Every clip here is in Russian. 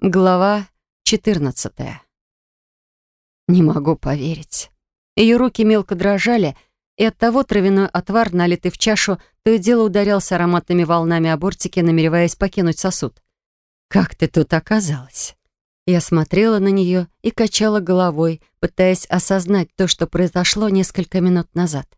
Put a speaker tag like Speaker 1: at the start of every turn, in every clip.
Speaker 1: Глава 14. Не могу поверить. Ее руки мелко дрожали, и оттого травяной отвар, налитый в чашу, то и дело ударялся ароматными волнами о бортике, намереваясь покинуть сосуд. «Как ты тут оказалась?» Я смотрела на нее и качала головой, пытаясь осознать то, что произошло несколько минут назад.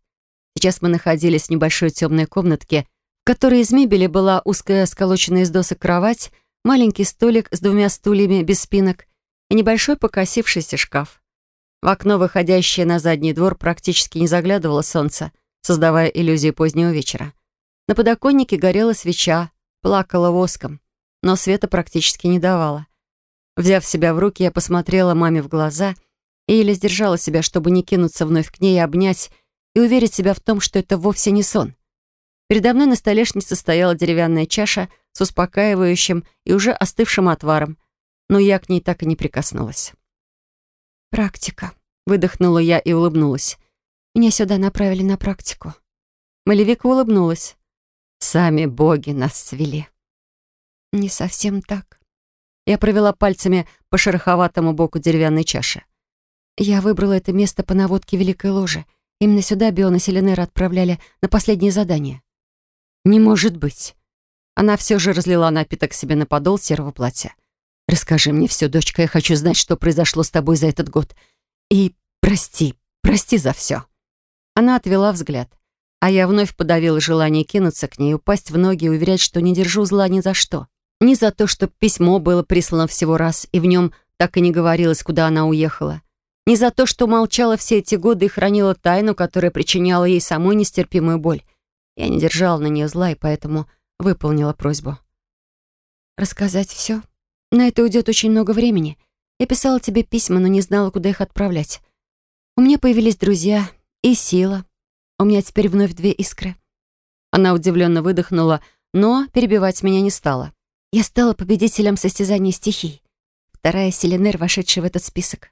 Speaker 1: Сейчас мы находились в небольшой темной комнатке, в которой из мебели была узкая сколоченная из досок кровать, маленький столик с двумя стульями без спинок и небольшой покосившийся шкаф. В окно, выходящее на задний двор, практически не заглядывало солнце, создавая иллюзию позднего вечера. На подоконнике горела свеча, плакала воском, но света практически не давала. Взяв себя в руки, я посмотрела маме в глаза и еле сдержала себя, чтобы не кинуться вновь к ней и обнять, и уверить себя в том, что это вовсе не сон. Передо мной на столешнице стояла деревянная чаша с успокаивающим и уже остывшим отваром, но я к ней так и не прикоснулась. «Практика», — выдохнула я и улыбнулась. «Меня сюда направили на практику». Малевика улыбнулась. «Сами боги нас свели». «Не совсем так». Я провела пальцами по шероховатому боку деревянной чаши. Я выбрала это место по наводке Великой Ложи. Именно сюда Биона Селенера отправляли на последнее задание. «Не может быть!» Она все же разлила напиток себе на подол серого платья. «Расскажи мне все, дочка, я хочу знать, что произошло с тобой за этот год. И прости, прости за все». Она отвела взгляд, а я вновь подавила желание кинуться к ней, упасть в ноги и уверять, что не держу зла ни за что. Ни за то, что письмо было прислано всего раз, и в нем так и не говорилось, куда она уехала. Ни за то, что молчала все эти годы и хранила тайну, которая причиняла ей самой нестерпимую боль. Я не держала на нее зла и поэтому выполнила просьбу. «Рассказать все? На это уйдет очень много времени. Я писала тебе письма, но не знала, куда их отправлять. У меня появились друзья и сила. У меня теперь вновь две искры». Она удивленно выдохнула, но перебивать меня не стала. «Я стала победителем состязаний стихий. Вторая Селенер, вошедшая в этот список.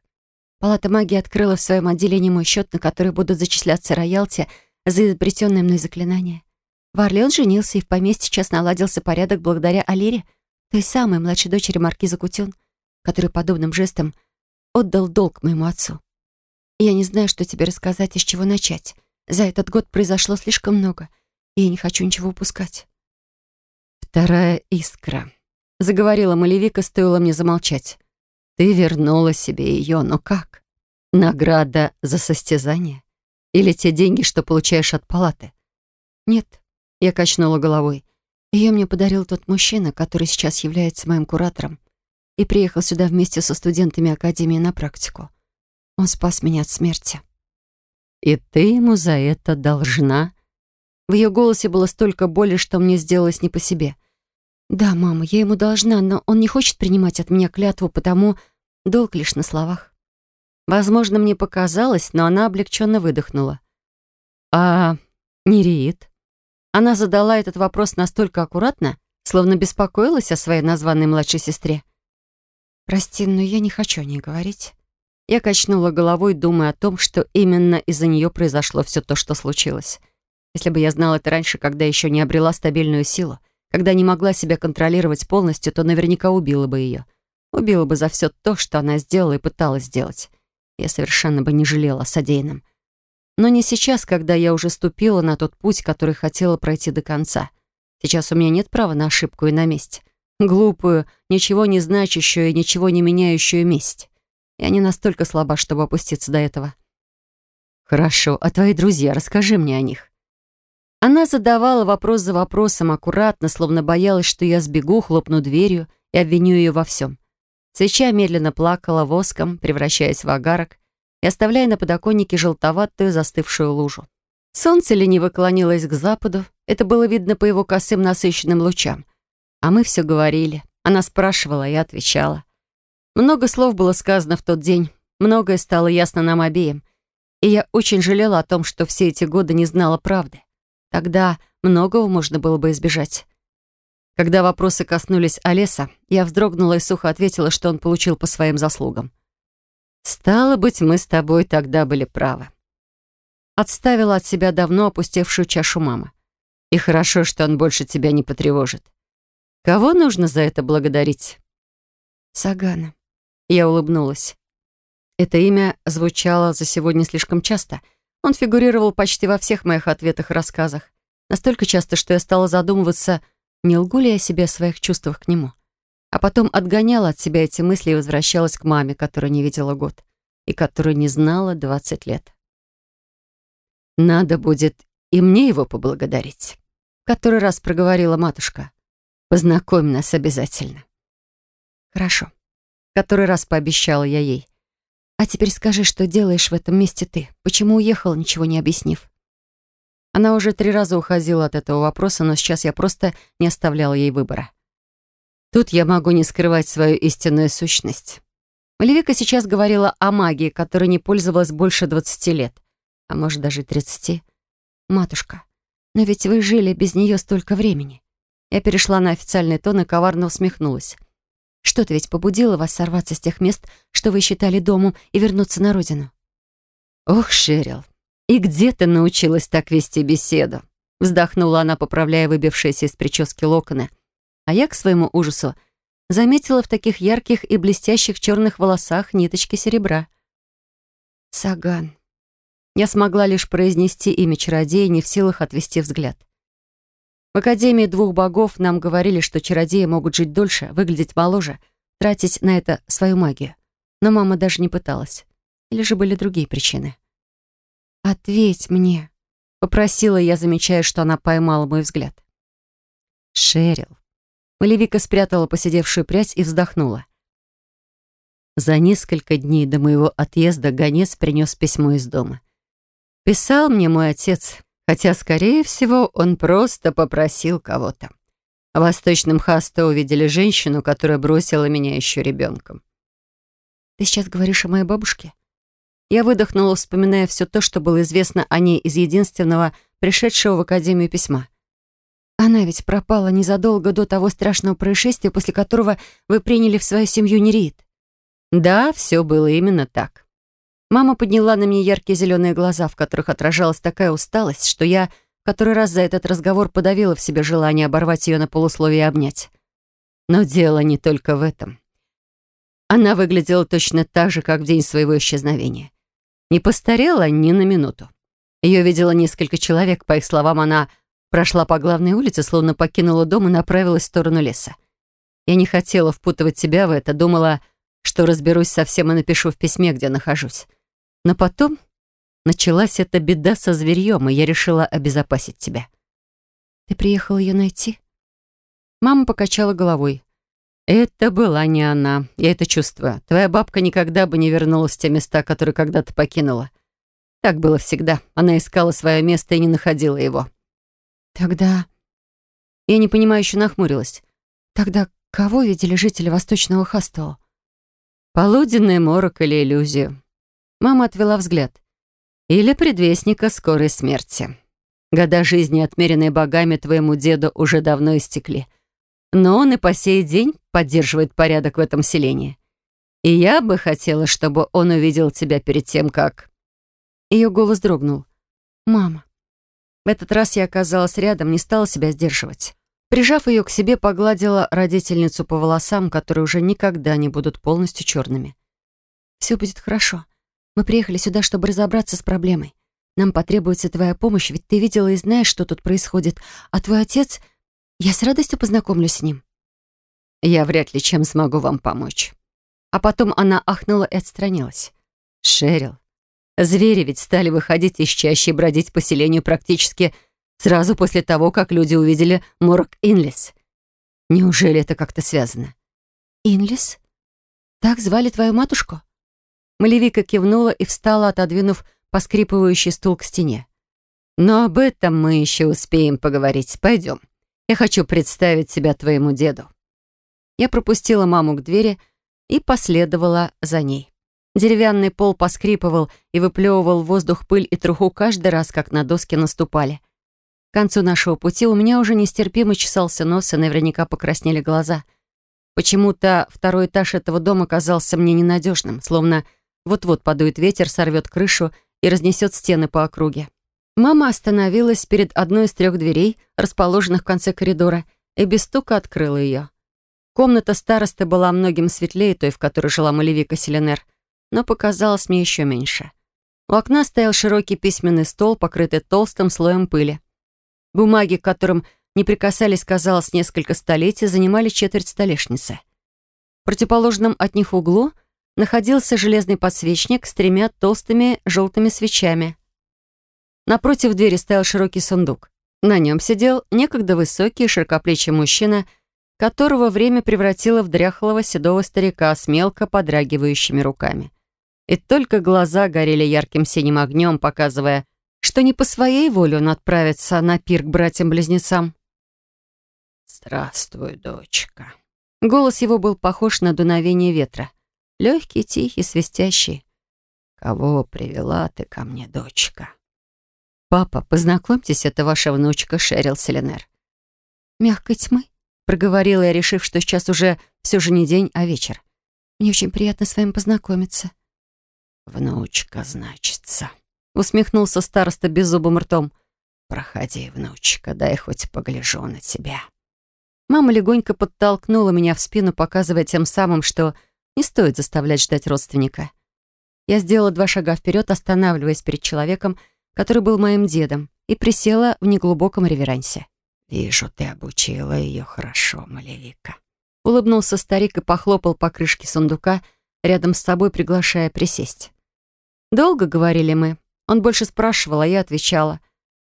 Speaker 1: Палата магии открыла в своем отделении мой счет, на который будут зачисляться роялти — за изобретенное мной заклинание. В Орле женился, и в поместье сейчас наладился порядок благодаря Алире, той самой младшей дочери маркиза Кутюн, который подобным жестом отдал долг моему отцу. Я не знаю, что тебе рассказать и с чего начать. За этот год произошло слишком много, и я не хочу ничего упускать. «Вторая искра», — заговорила Малевика, стоило мне замолчать. «Ты вернула себе ее, но как? Награда за состязание? Или те деньги, что получаешь от палаты? Нет, я качнула головой. Ее мне подарил тот мужчина, который сейчас является моим куратором и приехал сюда вместе со студентами Академии на практику. Он спас меня от смерти. «И ты ему за это должна?» В ее голосе было столько боли, что мне сделалось не по себе. «Да, мама, я ему должна, но он не хочет принимать от меня клятву, потому долг лишь на словах». Возможно, мне показалось, но она облегченно выдохнула. «А Нереид?» Она задала этот вопрос настолько аккуратно, словно беспокоилась о своей названной младшей сестре. «Прости, но я не хочу о ней говорить». Я качнула головой, думая о том, что именно из-за нее произошло все то, что случилось. Если бы я знала это раньше, когда еще не обрела стабильную силу, когда не могла себя контролировать полностью, то наверняка убила бы ее. Убила бы за все то, что она сделала и пыталась сделать. Я совершенно бы не жалела о содеянном. Но не сейчас, когда я уже ступила на тот путь, который хотела пройти до конца. Сейчас у меня нет права на ошибку и на месть. Глупую, ничего не значащую и ничего не меняющую месть. Я не настолько слаба, чтобы опуститься до этого. «Хорошо, а твои друзья, расскажи мне о них». Она задавала вопрос за вопросом, аккуратно, словно боялась, что я сбегу, хлопну дверью и обвиню ее во всем. Свеча медленно плакала воском, превращаясь в агарок и оставляя на подоконнике желтоватую застывшую лужу. Солнце лениво клонилось к западу, это было видно по его косым насыщенным лучам. А мы все говорили. Она спрашивала, я отвечала. Много слов было сказано в тот день, многое стало ясно нам обеим. И я очень жалела о том, что все эти годы не знала правды. Тогда многого можно было бы избежать. Когда вопросы коснулись Олеса, я вздрогнула и сухо ответила, что он получил по своим заслугам. «Стало быть, мы с тобой тогда были правы». Отставила от себя давно опустевшую чашу мама. «И хорошо, что он больше тебя не потревожит. Кого нужно за это благодарить?» Сагана. Я улыбнулась. Это имя звучало за сегодня слишком часто. Он фигурировал почти во всех моих ответах и рассказах. Настолько часто, что я стала задумываться, не лгу ли я себе о своих чувствах к нему. А потом отгоняла от себя эти мысли и возвращалась к маме, которую не видела год и которую не знала 20 лет. «Надо будет и мне его поблагодарить», — который раз проговорила матушка. «Познакомь нас обязательно». «Хорошо», — который раз пообещала я ей. «А теперь скажи, что делаешь в этом месте ты? Почему уехала, ничего не объяснив?» Она уже три раза уходила от этого вопроса, но сейчас я просто не оставляла ей выбора. Тут я могу не скрывать свою истинную сущность. Малевика сейчас говорила о магии, которой не пользовалась больше 20 лет, а может даже 30. «Матушка, но ведь вы жили без нее столько времени». Я перешла на официальный тон и коварно усмехнулась. «Что-то ведь побудило вас сорваться с тех мест, что вы считали домом, и вернуться на родину?» «Ох, Шерил, и где ты научилась так вести беседу?» Вздохнула она, поправляя выбившиеся из прически локоны. А я, к своему ужасу, заметила в таких ярких и блестящих черных волосах ниточки серебра. «Саган». Я смогла лишь произнести имя чародея, не в силах отвести взгляд. В Академии двух богов нам говорили, что чародеи могут жить дольше, выглядеть моложе, тратить на это свою магию. Но мама даже не пыталась. Или же были другие причины. «Ответь мне», — попросила я, замечая, что она поймала мой взгляд. «Шерил». Малевика спрятала посидевшую прядь и вздохнула. За несколько дней до моего отъезда гонец принес письмо из дома. Писал мне мой отец, хотя, скорее всего, он просто попросил кого-то. В Восточном Хасте увидели женщину, которая бросила меня еще ребенком. «Ты сейчас говоришь о моей бабушке?» Я выдохнула, вспоминая все то, что было известно о ней из единственного пришедшего в Академию письма. Она ведь пропала незадолго до того страшного происшествия, после которого вы приняли в свою семью Нереид. Да, все было именно так. Мама подняла на меня яркие зеленые глаза, в которых отражалась такая усталость, что я который раз за этот разговор подавила в себе желание оборвать ее на полусловие и обнять. Но дело не только в этом. Она выглядела точно так же, как в день своего исчезновения. Не постарела ни на минуту. Ее видело несколько человек. По их словам, она прошла по главной улице, словно покинула дом и направилась в сторону леса. Я не хотела впутывать себя в это, думала, что разберусь совсем и напишу в письме, где нахожусь. Но потом началась эта беда со зверьем, и я решила обезопасить тебя. «Ты приехал ее найти?» Мама покачала головой. Это была не она. Я это чувствую. Твоя бабка никогда бы не вернулась в те места, которые когда-то покинула. Так было всегда. Она искала свое место и не находила его. Тогда... Я непонимающе нахмурилась. Тогда кого видели жители Восточного Хастова? Полуденный морок или иллюзию. Мама отвела взгляд. Или предвестника скорой смерти. Года жизни, отмеренные богами твоему деду, уже давно истекли. Но он и по сей день поддерживает порядок в этом селении. И я бы хотела, чтобы он увидел тебя перед тем, как...» Ее голос дрогнул. «Мама». В этот раз я оказалась рядом, не стала себя сдерживать. Прижав ее к себе, погладила родительницу по волосам, которые уже никогда не будут полностью черными. «Все будет хорошо. Мы приехали сюда, чтобы разобраться с проблемой. Нам потребуется твоя помощь, ведь ты видела и знаешь, что тут происходит. А твой отец... Я с радостью познакомлюсь с ним». Я вряд ли чем смогу вам помочь. А потом она ахнула и отстранилась. Шерил, звери ведь стали выходить из чащи и бродить по селению практически сразу после того, как люди увидели морг Инлис. Неужели это как-то связано? Инлис? Так звали твою матушку? Малевика кивнула и встала, отодвинув поскрипывающий стул к стене. Но об этом мы еще успеем поговорить. Пойдем. Я хочу представить себя твоему деду. Я пропустила маму к двери и последовала за ней. Деревянный пол поскрипывал и выплевывал в воздух пыль и труху каждый раз, как на доски наступали. К концу нашего пути у меня уже нестерпимо чесался нос и наверняка покраснели глаза. Почему-то второй этаж этого дома казался мне ненадежным, словно вот-вот подует ветер, сорвет крышу и разнесет стены по округе. Мама остановилась перед одной из трех дверей, расположенных в конце коридора, и без стука открыла ее. Комната старосты была многим светлее той, в которой жила Малевика Селенер, но показалась мне еще меньше. У окна стоял широкий письменный стол, покрытый толстым слоем пыли. Бумаги, к которым не прикасались, казалось, несколько столетий, занимали четверть столешницы. В противоположном от них углу находился железный подсвечник с тремя толстыми желтыми свечами. Напротив двери стоял широкий сундук. На нем сидел некогда высокий широкоплечий мужчина, которого время превратило в дряхлого седого старика с мелко подрагивающими руками. И только глаза горели ярким синим огнем, показывая, что не по своей воле он отправится на пир к братьям-близнецам.
Speaker 2: «Здравствуй, дочка».
Speaker 1: Голос его был похож на дуновение ветра. Легкий, тихий, свистящий.
Speaker 2: «Кого привела ты ко мне, дочка?»
Speaker 1: «Папа, познакомьтесь, это ваша внучка Шерил Селенер». «Мягкой тьмы?» — проговорила я, решив, что сейчас уже все же не день, а вечер. «Мне очень приятно с вами познакомиться».
Speaker 2: «Внучка, значится», —
Speaker 1: усмехнулся староста беззубым ртом.
Speaker 2: «Проходи, внучка, дай хоть погляжу на тебя».
Speaker 1: Мама легонько подтолкнула меня в спину, показывая тем самым, что не стоит заставлять ждать родственника. Я сделала два шага вперед, останавливаясь перед человеком, который был моим дедом, и присела в неглубоком реверансе.
Speaker 2: «Вижу, ты обучила ее хорошо, Малевика».
Speaker 1: Улыбнулся старик и похлопал по крышке сундука, рядом с собой приглашая присесть. Долго говорили мы. Он больше спрашивал, а я отвечала.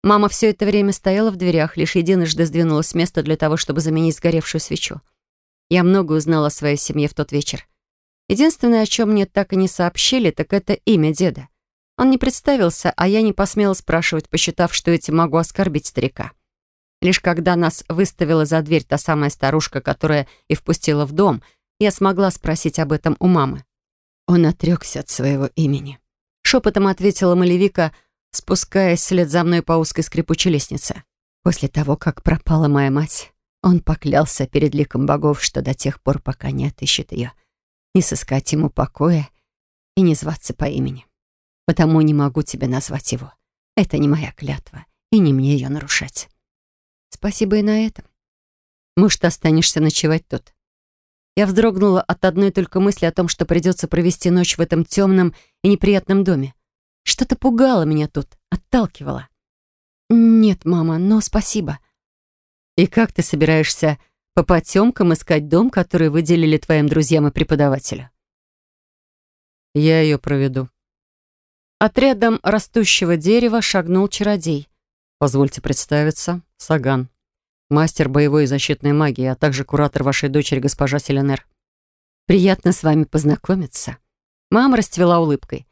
Speaker 1: Мама все это время стояла в дверях, лишь единожды сдвинулась с места для того, чтобы заменить сгоревшую свечу. Я много узнала о своей семье в тот вечер. Единственное, о чем мне так и не сообщили, так это имя деда. Он не представился, а я не посмела спрашивать, посчитав, что этим могу оскорбить старика. Лишь когда нас выставила за дверь та самая старушка, которая и впустила в дом, я смогла спросить об этом у мамы.
Speaker 2: Он отрекся от своего имени.
Speaker 1: Шепотом ответила Малевика, спускаясь вслед за мной по узкой скрипучей лестнице. После того, как пропала моя мать, он поклялся перед ликом богов, что до тех пор, пока не отыщет ее, не сыскать ему покоя и не зваться по имени потому не могу тебя назвать его. Это не моя клятва, и не мне ее нарушать. Спасибо и на этом. Может, останешься ночевать тут? Я вздрогнула от одной только мысли о том, что придется провести ночь в этом темном и неприятном доме. Что-то пугало меня тут, отталкивало. «Нет, мама, но спасибо». «И как ты собираешься по потемкам искать дом, который выделили твоим друзьям и преподавателю?»
Speaker 3: «Я ее проведу»,
Speaker 1: Отрядом растущего дерева шагнул чародей.
Speaker 3: «Позвольте представиться, Саган, мастер боевой и защитной магии, а также куратор вашей дочери, госпожа Селенер».
Speaker 1: «Приятно с вами познакомиться». Мама расцвела улыбкой.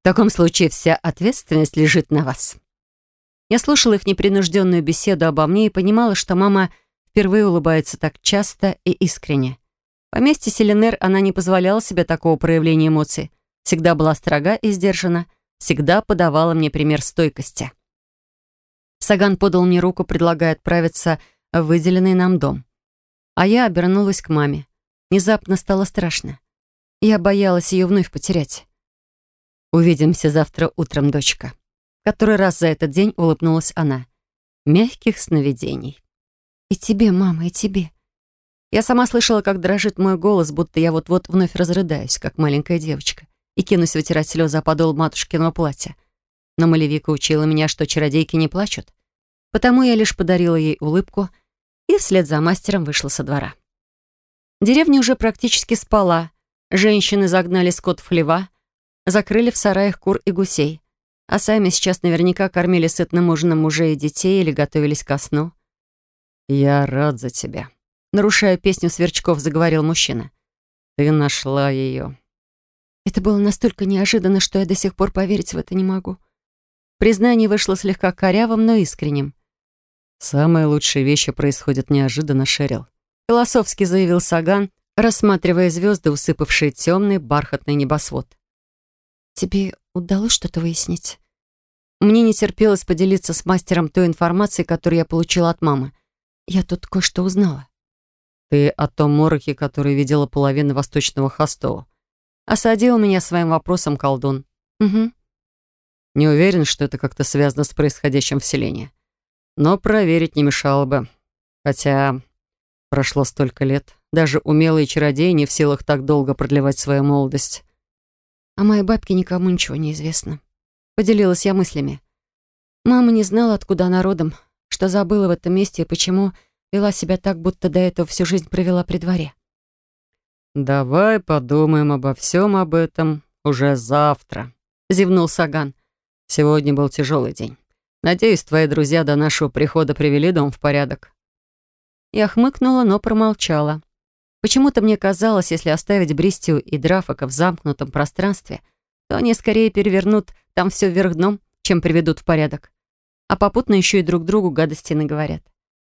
Speaker 1: «В таком случае вся ответственность лежит на вас». Я слушала их непринужденную беседу обо мне и понимала, что мама впервые улыбается так часто и искренне. В поместье Селенер она не позволяла себе такого проявления эмоций, всегда была строга и сдержана, всегда подавала мне пример стойкости. Саган подал мне руку, предлагая отправиться в выделенный нам дом. А я обернулась к маме. Внезапно стало страшно. Я боялась ее вновь потерять. «Увидимся завтра утром, дочка». Который раз за этот день улыбнулась она. «Мягких сновидений». «И тебе, мама, и тебе». Я сама слышала, как дрожит мой голос, будто я вот-вот вновь разрыдаюсь, как маленькая девочка и кинусь вытирать слезы о подол матушкиного платья. Но Малевика учила меня, что чародейки не плачут. Потому я лишь подарила ей улыбку и вслед за мастером вышла со двора. Деревня уже практически спала. Женщины загнали скот в хлева, закрыли в сараях кур и гусей, а сами сейчас наверняка кормили сытным ужином мужей и детей или готовились ко сну.
Speaker 3: «Я рад за тебя», —
Speaker 1: нарушая песню сверчков, заговорил мужчина.
Speaker 3: «Ты нашла ее.
Speaker 1: Это было настолько неожиданно, что я до сих пор поверить в это не могу. Признание вышло слегка корявым, но искренним.
Speaker 3: «Самые лучшие вещи происходят неожиданно, Шерил»,
Speaker 1: философски заявил Саган, рассматривая звезды, усыпавшие темный бархатный небосвод. «Тебе удалось что-то выяснить?» Мне не терпелось поделиться с мастером той информацией, которую я получила от мамы. Я тут кое-что узнала.
Speaker 3: «Ты о том мороке, который видела половина восточного Хостова»,
Speaker 1: Осадил меня своим вопросом колдун. Угу.
Speaker 3: Не уверен, что это как-то связано с происходящим в селении. Но проверить не мешало бы. Хотя прошло столько лет. Даже умелые чародеи не в силах так долго продлевать свою молодость.
Speaker 1: О моей бабке никому ничего не известно. Поделилась я мыслями. Мама не знала, откуда она родом, что забыла в этом месте и почему вела себя так, будто до этого всю жизнь провела при дворе.
Speaker 3: «Давай подумаем обо всем об этом уже завтра», — зевнул Саган. «Сегодня был тяжелый день. Надеюсь, твои друзья до нашего прихода привели дом в порядок».
Speaker 1: Я хмыкнула, но промолчала. Почему-то мне казалось, если оставить Бристию и Драфака в замкнутом пространстве, то они скорее перевернут там все вверх дном, чем приведут в порядок. А попутно еще и друг другу гадости наговорят.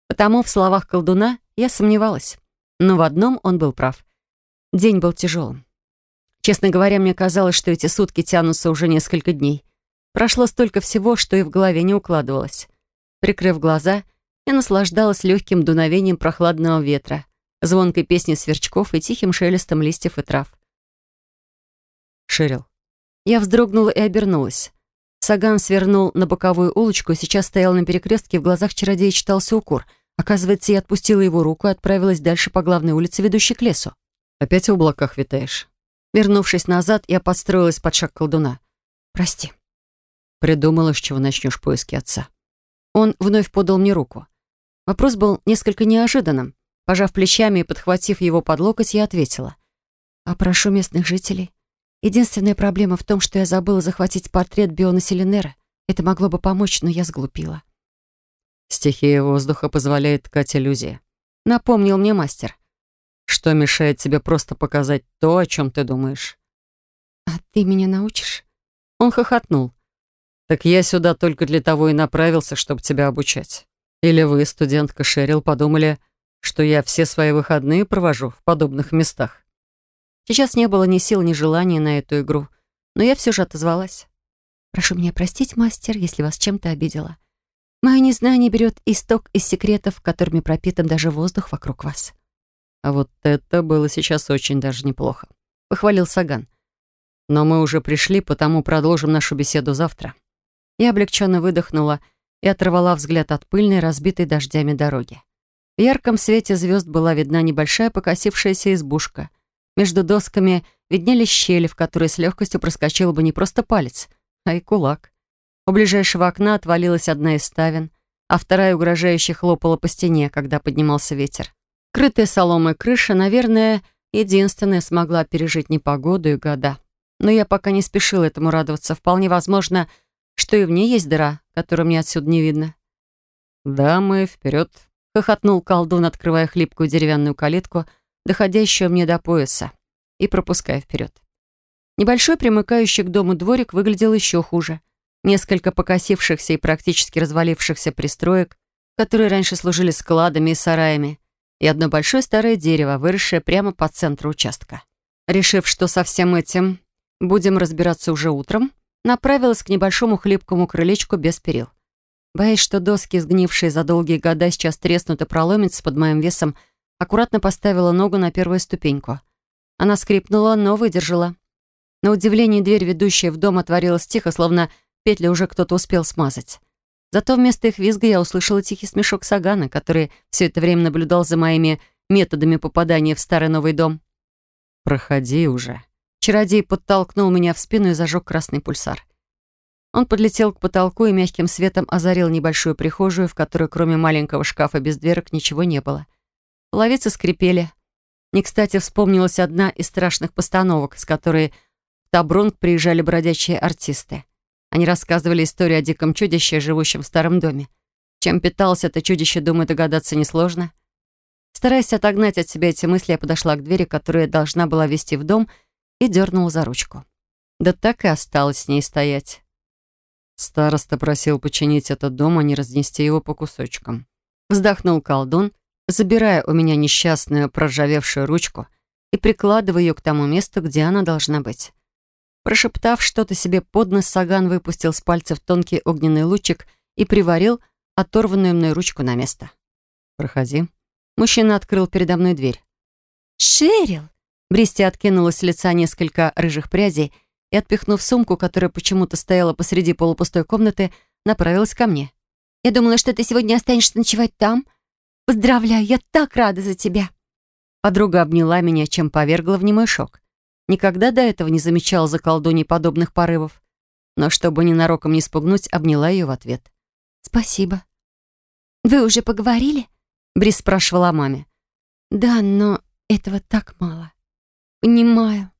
Speaker 1: Потому в словах колдуна я сомневалась. Но в одном он был прав. День был тяжелым. Честно говоря, мне казалось, что эти сутки тянутся уже несколько дней. Прошло столько всего, что и в голове не укладывалось. Прикрыв глаза, я наслаждалась легким дуновением прохладного ветра, звонкой песней сверчков и тихим шелестом листьев и трав.
Speaker 3: Шерил.
Speaker 1: Я вздрогнула и обернулась. Саган свернул на боковую улочку и сейчас стоял на перекрестке, в глазах чародея читался укор. Оказывается, я отпустила его руку и отправилась дальше по главной улице, ведущей к лесу.
Speaker 3: «Опять в облаках витаешь?»
Speaker 1: Вернувшись назад, я подстроилась под шаг колдуна. «Прости».
Speaker 3: Придумала, с чего начнешь поиски отца.
Speaker 1: Он вновь подал мне руку. Вопрос был несколько неожиданным. Пожав плечами и подхватив его под локоть, я ответила. «Опрошу местных жителей. Единственная проблема в том, что я забыла захватить портрет Биона Селенера. Это могло бы помочь, но я сглупила».
Speaker 3: «Стихия воздуха позволяет ткать иллюзии», —
Speaker 1: напомнил мне мастер.
Speaker 3: «Что мешает тебе просто показать то, о чем ты думаешь?»
Speaker 1: «А ты меня научишь?» Он хохотнул.
Speaker 3: «Так я сюда только для того и направился, чтобы тебя обучать. Или вы, студентка Шерил, подумали, что я все свои выходные провожу в подобных местах?»
Speaker 1: Сейчас не было ни сил, ни желания на эту игру, но я все же отозвалась. «Прошу меня простить, мастер, если вас чем-то обидела. Мое незнание берет исток из секретов, которыми пропитан даже воздух вокруг вас».
Speaker 3: «А вот это было сейчас очень даже неплохо», — похвалил Саган. «Но мы уже пришли, потому продолжим нашу беседу завтра».
Speaker 1: Я облегченно выдохнула и оторвала взгляд от пыльной, разбитой дождями дороги. В ярком свете звезд была видна небольшая покосившаяся избушка. Между досками виднелись щели, в которые с легкостью проскочил бы не просто палец, а и кулак. У ближайшего окна отвалилась одна из ставен, а вторая угрожающе хлопала по стене, когда поднимался ветер. Крытая соломой крыша, наверное, единственная смогла пережить непогоду и года. Но я пока не спешила этому радоваться. Вполне возможно, что и в ней есть дыра, которую мне отсюда не видно.
Speaker 3: «Да, мы вперед!»
Speaker 1: — хохотнул колдун, открывая хлипкую деревянную калитку, доходящую мне до пояса, и пропуская вперед. Небольшой примыкающий к дому дворик выглядел еще хуже. Несколько покосившихся и практически развалившихся пристроек, которые раньше служили складами и сараями, и одно большое старое дерево, выросшее прямо по центру участка. Решив, что со всем этим будем разбираться уже утром, направилась к небольшому хлипкому крылечку без перил. Боясь, что доски, сгнившие за долгие года, сейчас треснут и проломятся под моим весом, аккуратно поставила ногу на первую ступеньку. Она скрипнула, но выдержала. На удивление дверь, ведущая в дом, отворилась тихо, словно петли уже кто-то успел смазать. Зато вместо их визга я услышала тихий смешок Сагана, который все это время наблюдал за моими методами попадания в старый новый дом.
Speaker 3: «Проходи уже»,
Speaker 1: Чародей подтолкнул меня в спину и зажег красный пульсар. Он подлетел к потолку и мягким светом озарил небольшую прихожую, в которой кроме маленького шкафа без дверок ничего не было. Половицы скрипели. Не кстати вспомнилась одна из страшных постановок, с которой в Табронг приезжали бродячие артисты. Они рассказывали историю о диком чудище, живущем в старом доме. Чем питалось это чудище, думаю, догадаться несложно. Стараясь отогнать от себя эти мысли, я подошла к двери, которую я должна была вести в дом, и дернул за ручку. Да так и осталось с ней стоять.
Speaker 3: Староста просил починить этот дом, а не разнести его по кусочкам.
Speaker 1: Вздохнул колдун, забирая у меня несчастную проржавевшую ручку и прикладывая ее к тому месту, где она должна быть. Прошептав что-то себе под нос, Саган выпустил с пальцев тонкий огненный лучик и приварил оторванную мной ручку на место.
Speaker 3: «Проходи».
Speaker 1: Мужчина открыл передо мной дверь. «Шерил!» Бристи откинула с лица несколько рыжих прядей и, отпихнув сумку, которая почему-то стояла посреди полупустой комнаты, направилась ко мне. «Я думала, что ты сегодня останешься ночевать там. Поздравляю, я так рада за тебя!» Подруга обняла меня, чем повергла в немой шок. Никогда до этого не замечала за колдуней подобных порывов. Но чтобы ненароком не спугнуть, обняла ее в ответ. «Спасибо».
Speaker 4: «Вы уже поговорили?»
Speaker 1: Брис спрашивала маме.
Speaker 4: «Да, но этого так мало». «Понимаю».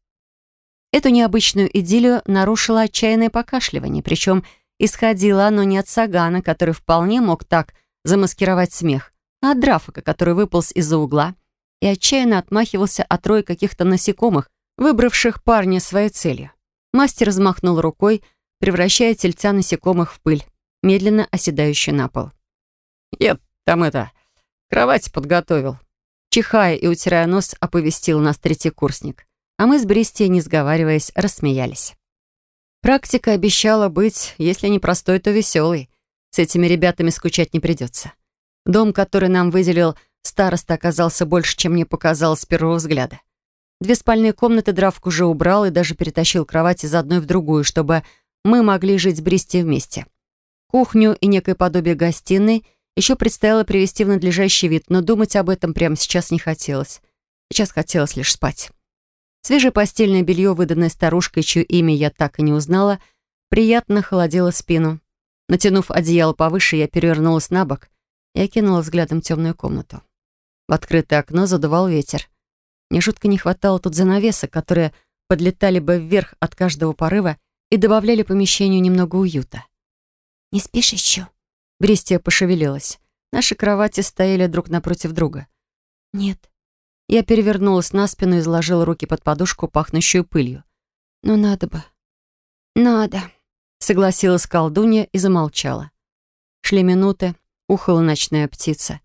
Speaker 1: Эту необычную идиллию нарушило отчаянное покашливание, причем исходило оно не от Сагана, который вполне мог так замаскировать смех, а от Драфака, который выполз из-за угла и отчаянно отмахивался от роя каких-то насекомых, выбравших парня своей целью. Мастер взмахнул рукой, превращая тельца насекомых в пыль, медленно оседающую на пол.
Speaker 3: «Я там это, кровать подготовил».
Speaker 1: Чихая и утирая нос, оповестил нас третий курсник, а мы с Бристи, не сговариваясь, рассмеялись. Практика обещала быть, если не простой, то веселой. С этими ребятами скучать не придется. Дом, который нам выделил староста, оказался больше, чем мне показалось с первого взгляда. Две спальные комнаты Дравк уже убрал и даже перетащил кровать из одной в другую, чтобы мы могли жить с Бристи вместе. Кухню и некое подобие гостиной еще предстояло привести в надлежащий вид, но думать об этом прямо сейчас не хотелось. Сейчас хотелось лишь спать. Свежее постельное белье, выданное старушкой, чье имя я так и не узнала, приятно холодило спину. Натянув одеяло повыше, я перевернулась на бок и окинула взглядом темную комнату. В открытое окно задувал ветер. Мне жутко не хватало тут занавесок, которые подлетали бы вверх от каждого порыва и добавляли помещению немного уюта.
Speaker 4: «Не спишь еще?»
Speaker 1: Бристия пошевелилась. Наши кровати стояли друг напротив друга.
Speaker 4: «Нет».
Speaker 1: Я перевернулась на спину и изложила руки под подушку, пахнущую пылью.
Speaker 4: «Но надо бы». «Надо», —
Speaker 1: согласилась колдунья и замолчала. Шли минуты, ухала ночная птица.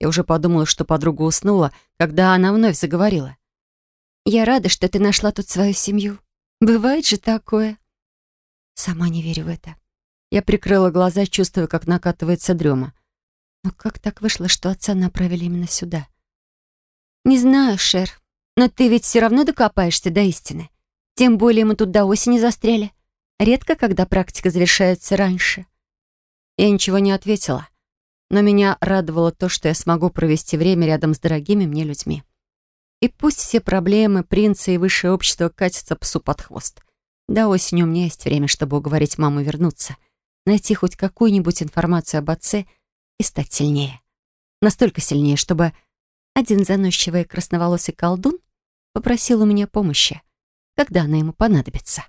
Speaker 1: Я уже подумала, что подруга уснула, когда она вновь заговорила.
Speaker 4: «Я рада, что ты нашла тут свою семью. Бывает же такое». Сама не верю в это.
Speaker 1: Я прикрыла глаза, чувствуя, как накатывается дрема. Но как так вышло, что отца направили именно сюда?
Speaker 4: «Не знаю, Шер, но ты ведь все равно докопаешься до истины. Тем более мы тут до осени застряли. Редко, когда практика завершается раньше».
Speaker 1: Я ничего не ответила но меня радовало то, что я смогу провести время рядом с дорогими мне людьми. И пусть все проблемы принца и высшее общество катятся псу под хвост. До осени у меня есть время, чтобы уговорить маму вернуться, найти хоть какую-нибудь информацию об отце и стать сильнее. Настолько сильнее, чтобы один заносчивый красноволосый колдун попросил у меня помощи, когда она ему понадобится.